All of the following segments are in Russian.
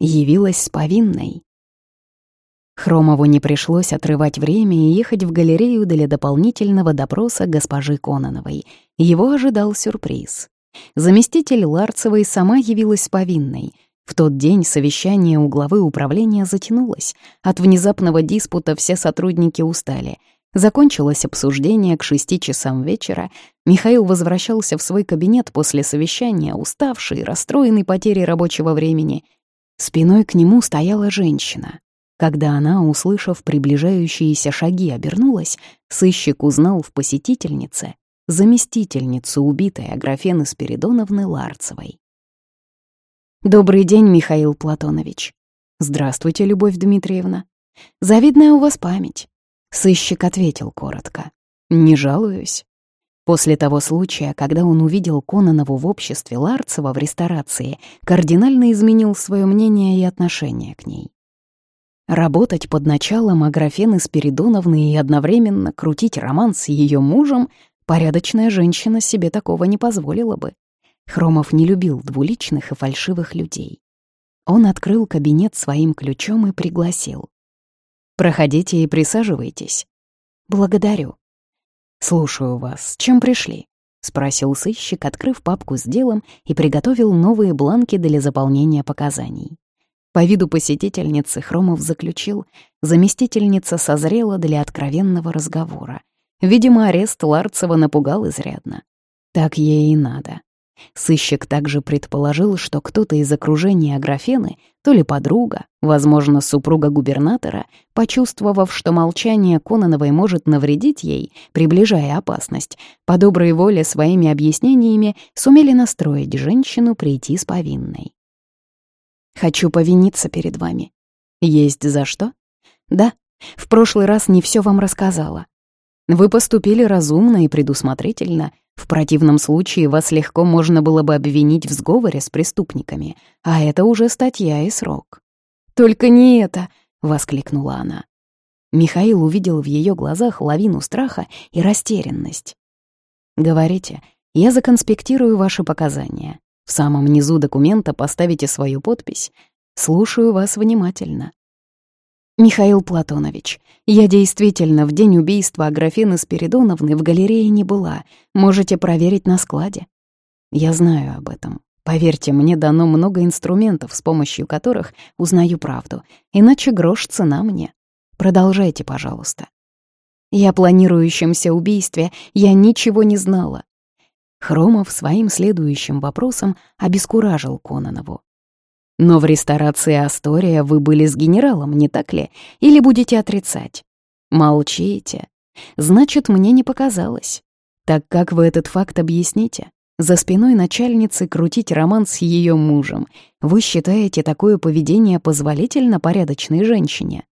явилась с повинной. Хромову не пришлось отрывать время и ехать в галерею для дополнительного допроса госпожи Кононовой. Его ожидал сюрприз. Заместитель Ларцевой сама явилась с повинной. В тот день совещание у главы управления затянулось. От внезапного диспута все сотрудники устали. Закончилось обсуждение к шести часам вечера. Михаил возвращался в свой кабинет после совещания, уставший, расстроенный потерей рабочего времени. Спиной к нему стояла женщина. Когда она, услышав приближающиеся шаги, обернулась, сыщик узнал в посетительнице заместительницу убитой Аграфены Спиридоновны Ларцевой. «Добрый день, Михаил Платонович». «Здравствуйте, Любовь Дмитриевна». «Завидная у вас память». Сыщик ответил коротко. «Не жалуюсь». После того случая, когда он увидел Кононову в обществе Ларцева в ресторации, кардинально изменил свое мнение и отношение к ней. Работать под началом Аграфены Спиридоновны и одновременно крутить роман с ее мужем порядочная женщина себе такого не позволила бы. Хромов не любил двуличных и фальшивых людей. Он открыл кабинет своим ключом и пригласил. «Проходите и присаживайтесь». «Благодарю». «Слушаю вас. Чем пришли?» — спросил сыщик, открыв папку с делом и приготовил новые бланки для заполнения показаний. По виду посетительницы Хромов заключил, заместительница созрела для откровенного разговора. Видимо, арест Ларцева напугал изрядно. Так ей и надо. Сыщик также предположил, что кто-то из окружения Аграфены, то ли подруга, возможно, супруга губернатора, почувствовав, что молчание Кононовой может навредить ей, приближая опасность, по доброй воле своими объяснениями сумели настроить женщину прийти с повинной. Хочу повиниться перед вами. Есть за что? Да, в прошлый раз не все вам рассказала. Вы поступили разумно и предусмотрительно. В противном случае вас легко можно было бы обвинить в сговоре с преступниками, а это уже статья и срок. «Только не это!» — воскликнула она. Михаил увидел в ее глазах лавину страха и растерянность. «Говорите, я законспектирую ваши показания. В самом низу документа поставите свою подпись. Слушаю вас внимательно. Михаил Платонович, я действительно в день убийства Аграфены Спиридоновны в галерее не была. Можете проверить на складе. Я знаю об этом. Поверьте, мне дано много инструментов, с помощью которых узнаю правду. Иначе грош цена мне. Продолжайте, пожалуйста. Я о планирующемся убийстве я ничего не знала. Хромов своим следующим вопросом обескуражил Кононову. «Но в ресторации «Астория» вы были с генералом, не так ли? Или будете отрицать?» «Молчите. Значит, мне не показалось. Так как вы этот факт объясните? За спиной начальницы крутить роман с ее мужем. Вы считаете такое поведение позволительно порядочной женщине?»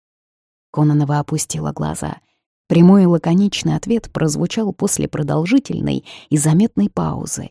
Кононова опустила глаза. Прямой и лаконичный ответ прозвучал после продолжительной и заметной паузы.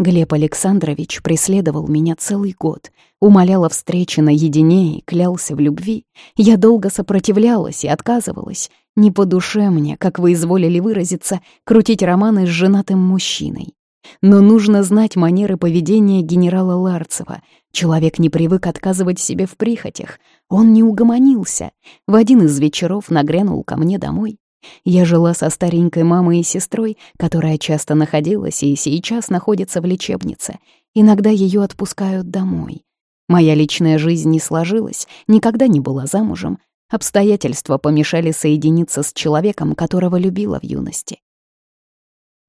Глеб Александрович преследовал меня целый год, умолял о встрече наедине и клялся в любви. Я долго сопротивлялась и отказывалась. Не по душе мне, как вы изволили выразиться, крутить романы с женатым мужчиной. Но нужно знать манеры поведения генерала Ларцева. Человек не привык отказывать себе в прихотях. Он не угомонился. В один из вечеров нагрянул ко мне домой. Я жила со старенькой мамой и сестрой, которая часто находилась и сейчас находится в лечебнице. Иногда ее отпускают домой. Моя личная жизнь не сложилась, никогда не была замужем. Обстоятельства помешали соединиться с человеком, которого любила в юности.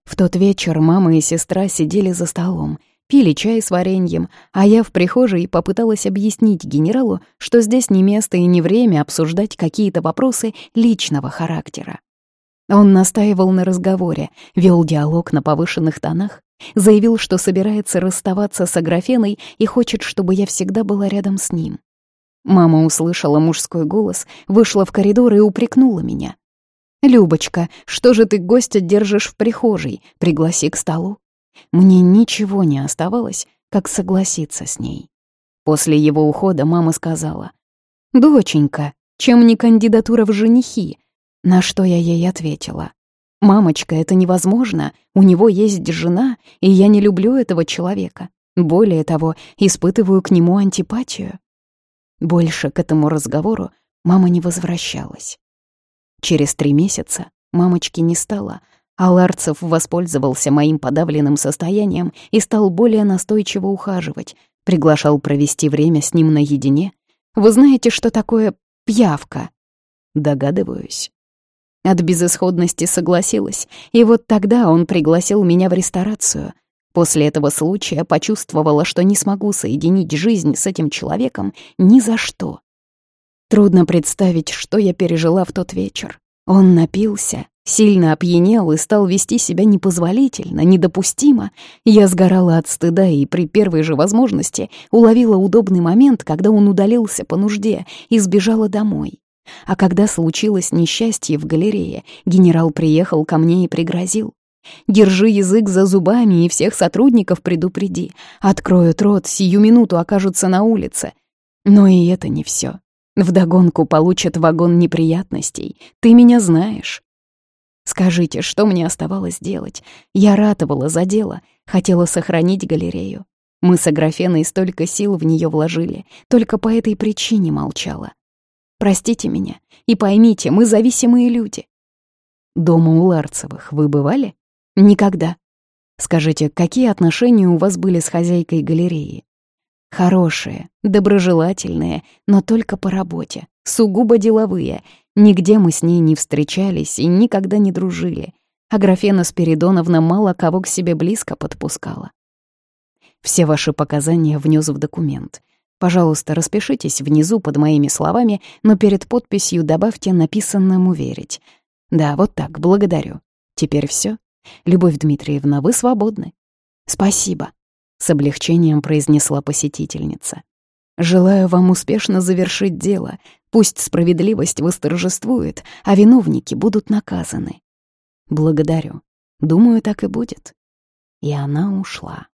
В тот вечер мама и сестра сидели за столом, пили чай с вареньем, а я в прихожей попыталась объяснить генералу, что здесь не место и не время обсуждать какие-то вопросы личного характера. Он настаивал на разговоре, вел диалог на повышенных тонах, заявил, что собирается расставаться с Аграфеной и хочет, чтобы я всегда была рядом с ним. Мама услышала мужской голос, вышла в коридор и упрекнула меня. «Любочка, что же ты гостя держишь в прихожей? Пригласи к столу». Мне ничего не оставалось, как согласиться с ней. После его ухода мама сказала, «Доченька, чем не кандидатура в женихи?» На что я ей ответила, «Мамочка, это невозможно, у него есть жена, и я не люблю этого человека. Более того, испытываю к нему антипатию. Больше к этому разговору мама не возвращалась. Через три месяца мамочки не стало, а Ларцев воспользовался моим подавленным состоянием и стал более настойчиво ухаживать, приглашал провести время с ним наедине. Вы знаете, что такое пьявка? Догадываюсь. От безысходности согласилась, и вот тогда он пригласил меня в ресторацию. После этого случая почувствовала, что не смогу соединить жизнь с этим человеком ни за что. Трудно представить, что я пережила в тот вечер. Он напился, сильно опьянел и стал вести себя непозволительно, недопустимо. Я сгорала от стыда и при первой же возможности уловила удобный момент, когда он удалился по нужде и сбежала домой. А когда случилось несчастье в галерее, генерал приехал ко мне и пригрозил. «Держи язык за зубами и всех сотрудников предупреди. Откроют рот, сию минуту окажутся на улице». Но и это не все. Вдогонку получат вагон неприятностей. Ты меня знаешь. Скажите, что мне оставалось делать? Я ратовала за дело, хотела сохранить галерею. Мы с Аграфеной столько сил в нее вложили, только по этой причине молчала. Простите меня и поймите, мы зависимые люди. Дома у Ларцевых вы бывали? Никогда. Скажите, какие отношения у вас были с хозяйкой галереи? Хорошие, доброжелательные, но только по работе, сугубо деловые. Нигде мы с ней не встречались и никогда не дружили. А графена Спиридоновна мало кого к себе близко подпускала. Все ваши показания внес в документ. Пожалуйста, распишитесь внизу под моими словами, но перед подписью добавьте написанному «верить». Да, вот так, благодарю. Теперь все. Любовь Дмитриевна, вы свободны. Спасибо. С облегчением произнесла посетительница. Желаю вам успешно завершить дело. Пусть справедливость восторжествует, а виновники будут наказаны. Благодарю. Думаю, так и будет. И она ушла.